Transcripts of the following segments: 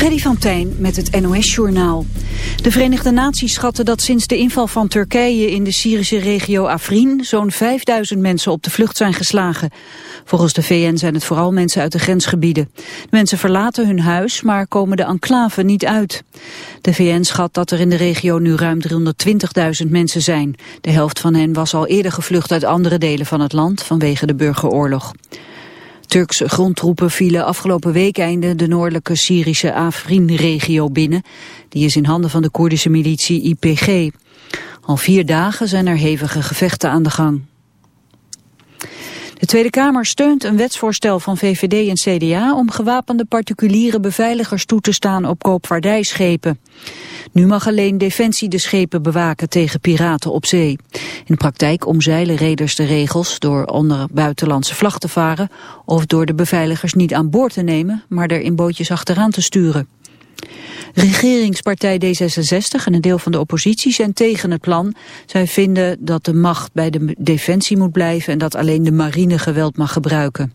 Freddy van Tijn met het NOS-journaal. De Verenigde Naties schatten dat sinds de inval van Turkije in de Syrische regio Afrin zo'n 5000 mensen op de vlucht zijn geslagen. Volgens de VN zijn het vooral mensen uit de grensgebieden. De mensen verlaten hun huis, maar komen de enclave niet uit. De VN schat dat er in de regio nu ruim 320.000 mensen zijn. De helft van hen was al eerder gevlucht uit andere delen van het land vanwege de burgeroorlog. Turkse grondtroepen vielen afgelopen weekeinde de noordelijke Syrische Afrin-regio binnen. Die is in handen van de Koerdische militie IPG. Al vier dagen zijn er hevige gevechten aan de gang. De Tweede Kamer steunt een wetsvoorstel van VVD en CDA om gewapende particuliere beveiligers toe te staan op koopvaardijschepen. Nu mag alleen Defensie de schepen bewaken tegen piraten op zee. In de praktijk omzeilen reders de regels door onder buitenlandse vlag te varen of door de beveiligers niet aan boord te nemen, maar er in bootjes achteraan te sturen. Regeringspartij D66 en een deel van de oppositie zijn tegen het plan. Zij vinden dat de macht bij de defensie moet blijven en dat alleen de marine geweld mag gebruiken.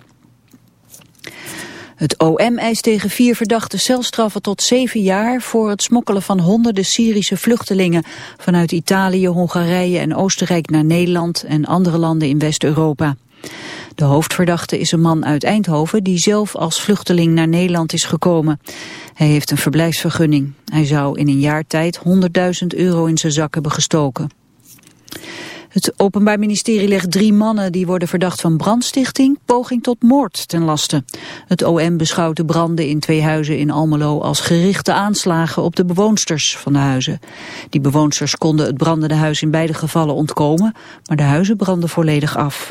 Het OM eist tegen vier verdachten celstraffen tot zeven jaar voor het smokkelen van honderden Syrische vluchtelingen vanuit Italië, Hongarije en Oostenrijk naar Nederland en andere landen in West-Europa. De hoofdverdachte is een man uit Eindhoven die zelf als vluchteling naar Nederland is gekomen. Hij heeft een verblijfsvergunning. Hij zou in een jaar tijd 100.000 euro in zijn zak hebben gestoken. Het Openbaar Ministerie legt drie mannen die worden verdacht van brandstichting, poging tot moord ten laste. Het OM beschouwt de branden in twee huizen in Almelo als gerichte aanslagen op de bewoonsters van de huizen. Die bewoonsters konden het brandende huis in beide gevallen ontkomen, maar de huizen brandden volledig af.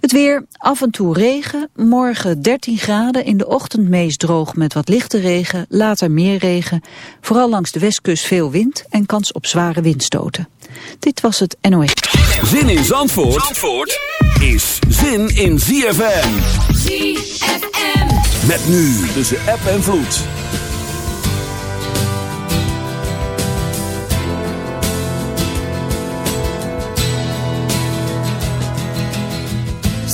Het weer, af en toe regen, morgen 13 graden, in de ochtend meest droog met wat lichte regen, later meer regen. Vooral langs de westkust veel wind en kans op zware windstoten. Dit was het NOS. Zin in Zandvoort, Zandvoort is zin in ZFM. ZFM. Met nu tussen app en vloed.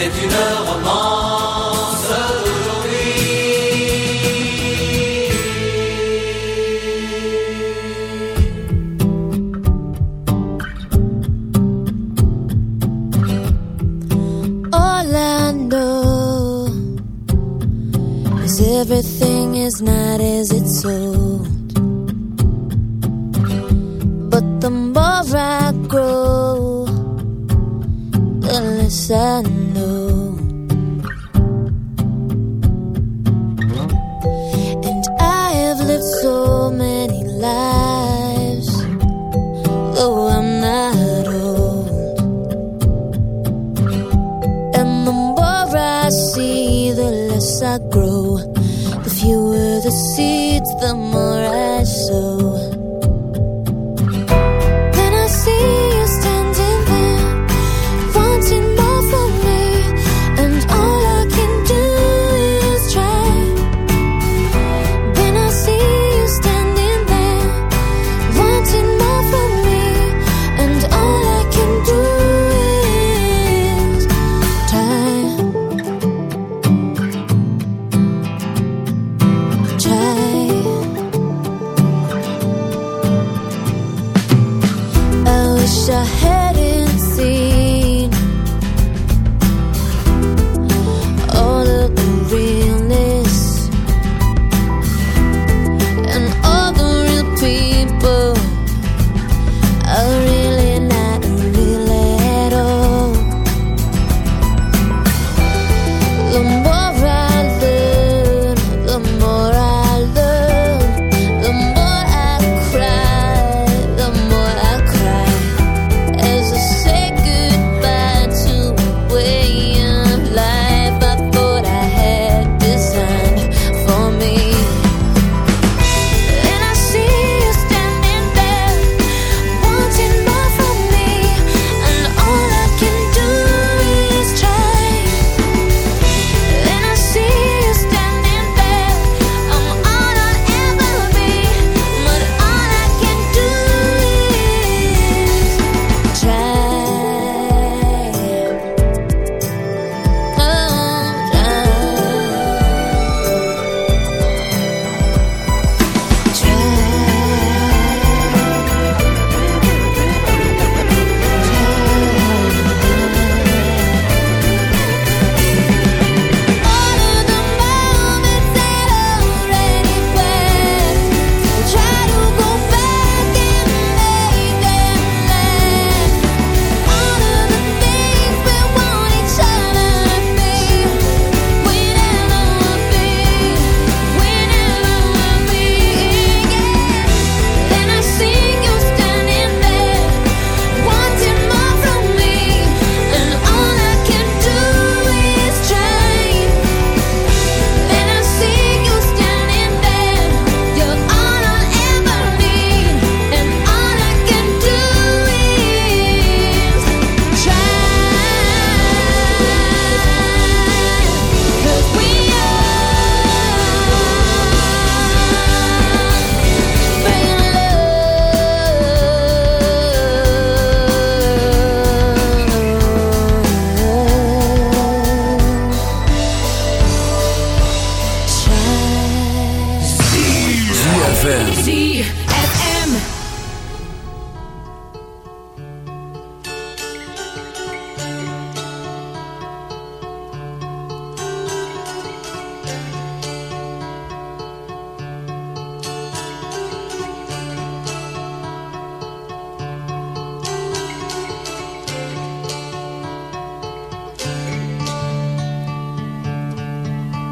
C'est une romance d'aujourd'hui. Orlando is everything is not as it's sold. But the more I grow, the less I know.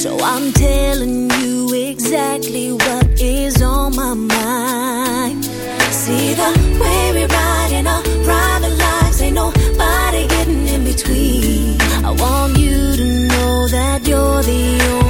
So I'm telling you exactly what is on my mind. See the way we ride in our private lives, ain't nobody getting in between. I want you to know that you're the only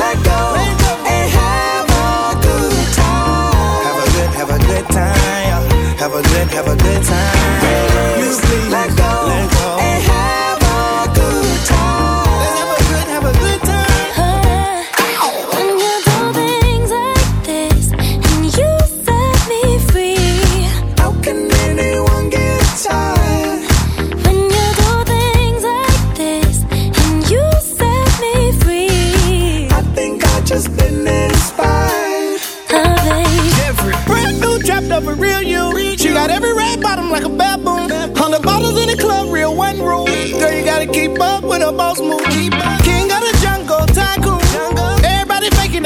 Let go and have a good time. Have a good, have a good time. Have a good, have a good time. You please let go.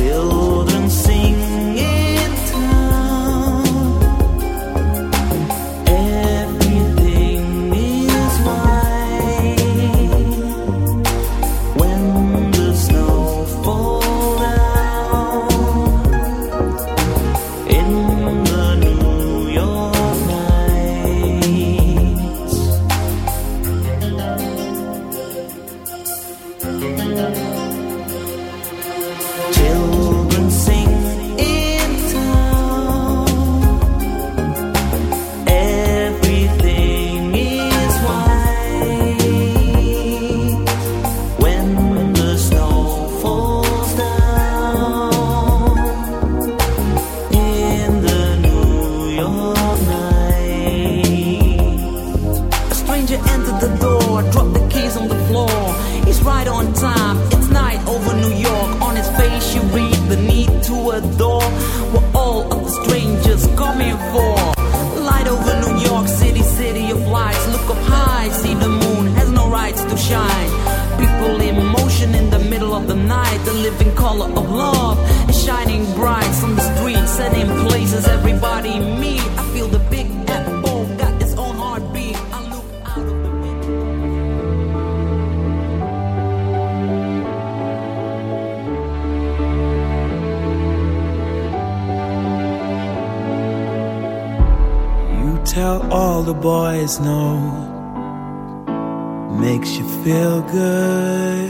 Children the. Living color of love is shining bright on the streets and in places everybody meet. I feel the big apple got its own heartbeat. I look out of the window. You tell all the boys no. Makes you feel good,